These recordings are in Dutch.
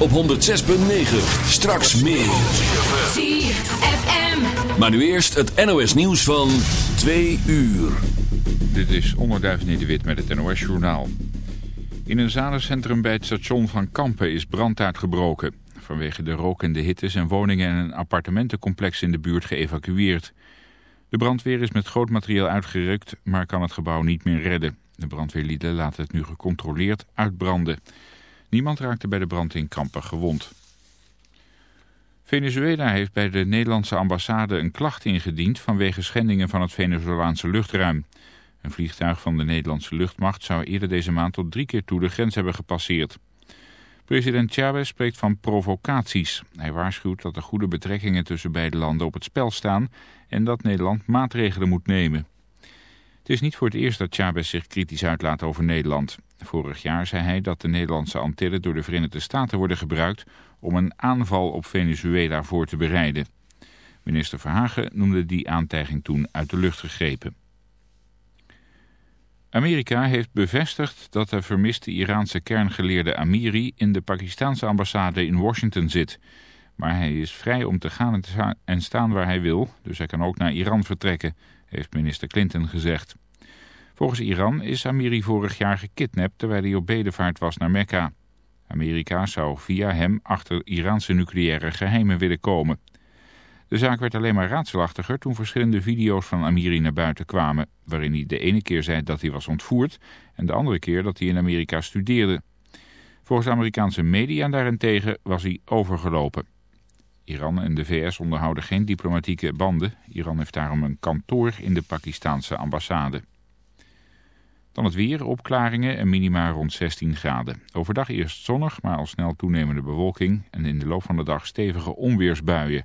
op 106.9. Straks meer. ZFM. Maar nu eerst het NOS nieuws van 2 uur. Dit is Onderduif Nederwit met het NOS Journaal. In een zalencentrum bij het station van Kampen is brand uitgebroken. Vanwege de rook en de hitte zijn woningen en een appartementencomplex in de buurt geëvacueerd. De brandweer is met groot materieel uitgerukt, maar kan het gebouw niet meer redden. De brandweerlieden laten het nu gecontroleerd uitbranden. Niemand raakte bij de brand in Kampen gewond. Venezuela heeft bij de Nederlandse ambassade een klacht ingediend vanwege schendingen van het Venezolaanse luchtruim. Een vliegtuig van de Nederlandse luchtmacht zou eerder deze maand tot drie keer toe de grens hebben gepasseerd. President Chavez spreekt van provocaties. Hij waarschuwt dat de goede betrekkingen tussen beide landen op het spel staan en dat Nederland maatregelen moet nemen. Het is niet voor het eerst dat Chavez zich kritisch uitlaat over Nederland. Vorig jaar zei hij dat de Nederlandse Antillen door de Verenigde Staten worden gebruikt om een aanval op Venezuela voor te bereiden. Minister Verhagen noemde die aantijging toen uit de lucht gegrepen. Amerika heeft bevestigd dat de vermiste Iraanse kerngeleerde Amiri in de Pakistanse ambassade in Washington zit. Maar hij is vrij om te gaan en staan waar hij wil, dus hij kan ook naar Iran vertrekken, heeft minister Clinton gezegd. Volgens Iran is Amiri vorig jaar gekidnapt terwijl hij op bedevaart was naar Mekka. Amerika zou via hem achter Iraanse nucleaire geheimen willen komen. De zaak werd alleen maar raadselachtiger toen verschillende video's van Amiri naar buiten kwamen... waarin hij de ene keer zei dat hij was ontvoerd en de andere keer dat hij in Amerika studeerde. Volgens Amerikaanse media daarentegen was hij overgelopen. Iran en de VS onderhouden geen diplomatieke banden. Iran heeft daarom een kantoor in de Pakistanse ambassade. Dan het weer, opklaringen en minima rond 16 graden. Overdag eerst zonnig, maar al snel toenemende bewolking... en in de loop van de dag stevige onweersbuien.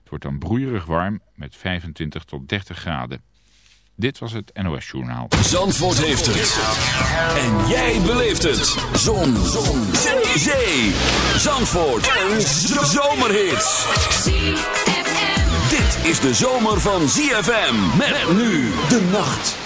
Het wordt dan broeierig warm met 25 tot 30 graden. Dit was het NOS Journaal. Zandvoort heeft het. En jij beleeft het. Zon. Zon. Zee. Zandvoort. Een zomerhit. Dit is de zomer van ZFM. Met nu de nacht.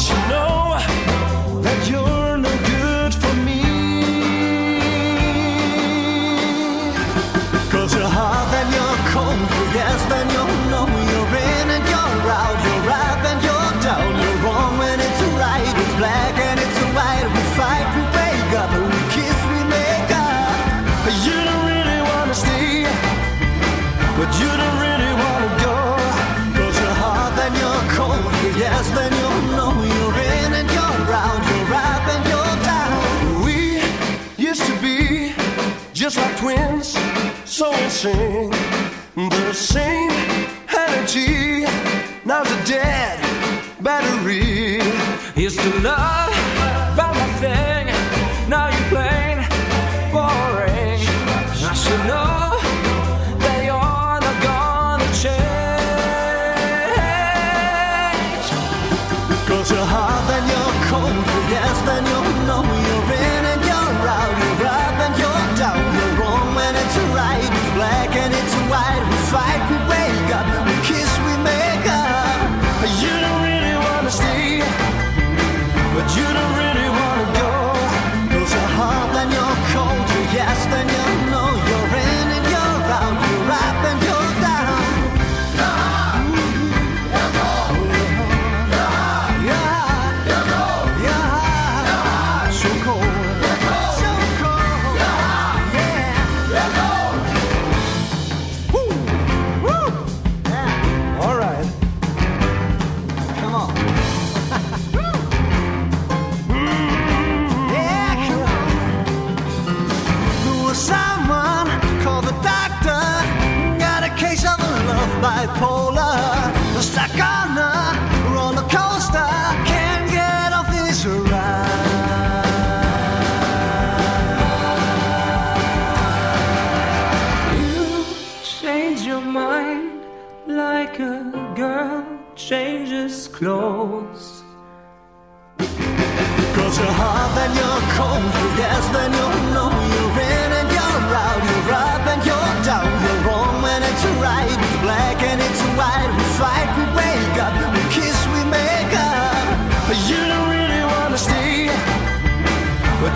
should know the same energy. Now's a dead battery. Used to love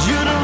you don't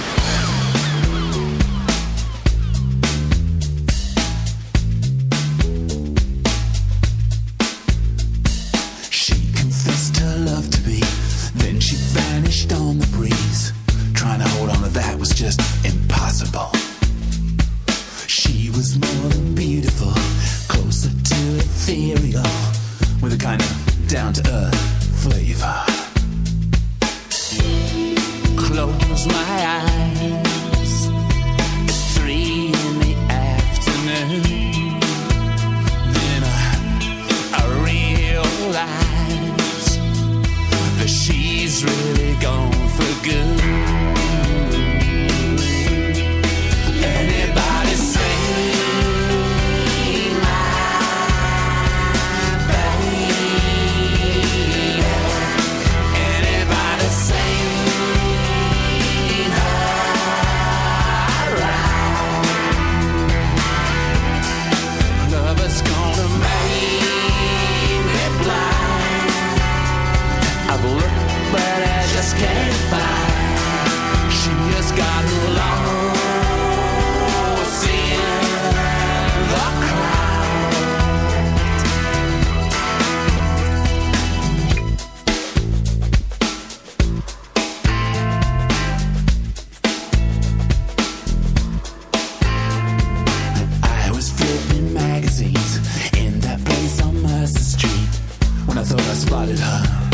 thought I spotted her.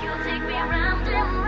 You'll take me round and round.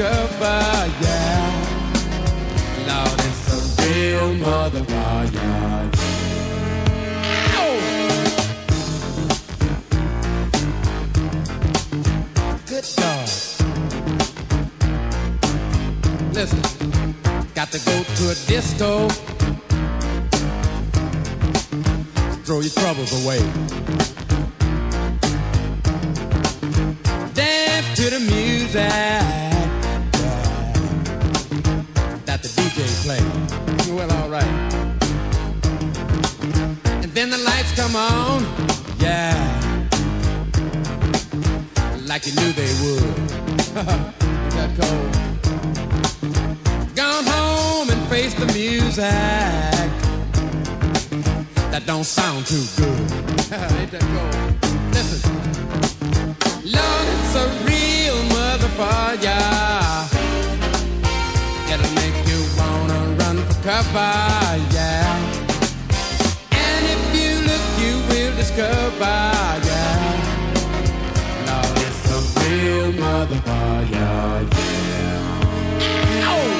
Discover, yeah. Lord, it's a real motherfucker, Good God. Listen, got to go to a disco. Throw your troubles away. Dance to the music that the DJ play. Well, all right. And then the lights come on. Yeah like you knew they would. Got cold. Gone home and face the music that don't sound too good. Ain't that cold? Listen, Lord, it's a real motherfucker. Run cover, yeah. And if you look, you will discover, yeah Now it's a real motherfucker, yeah. Oh!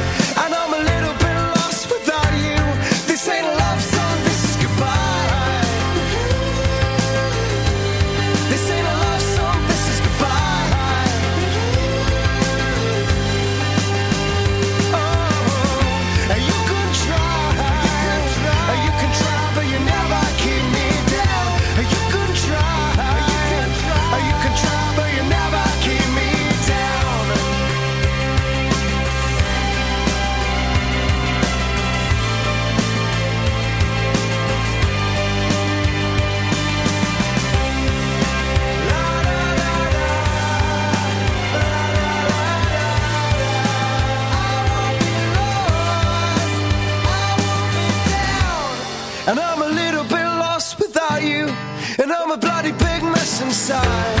time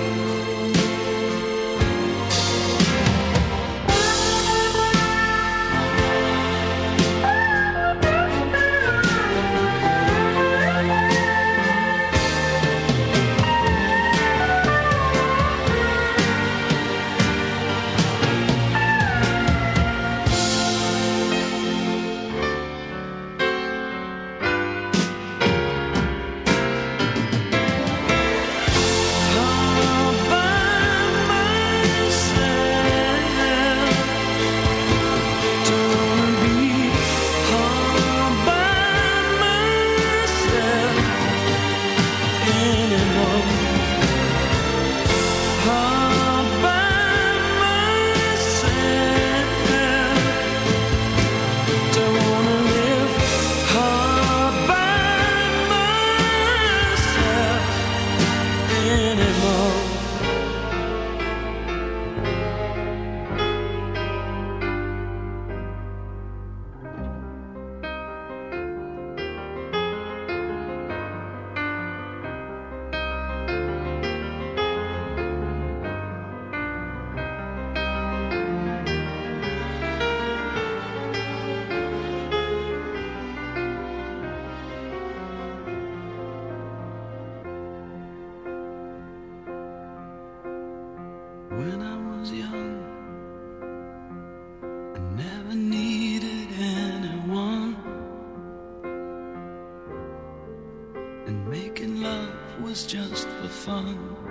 just for fun.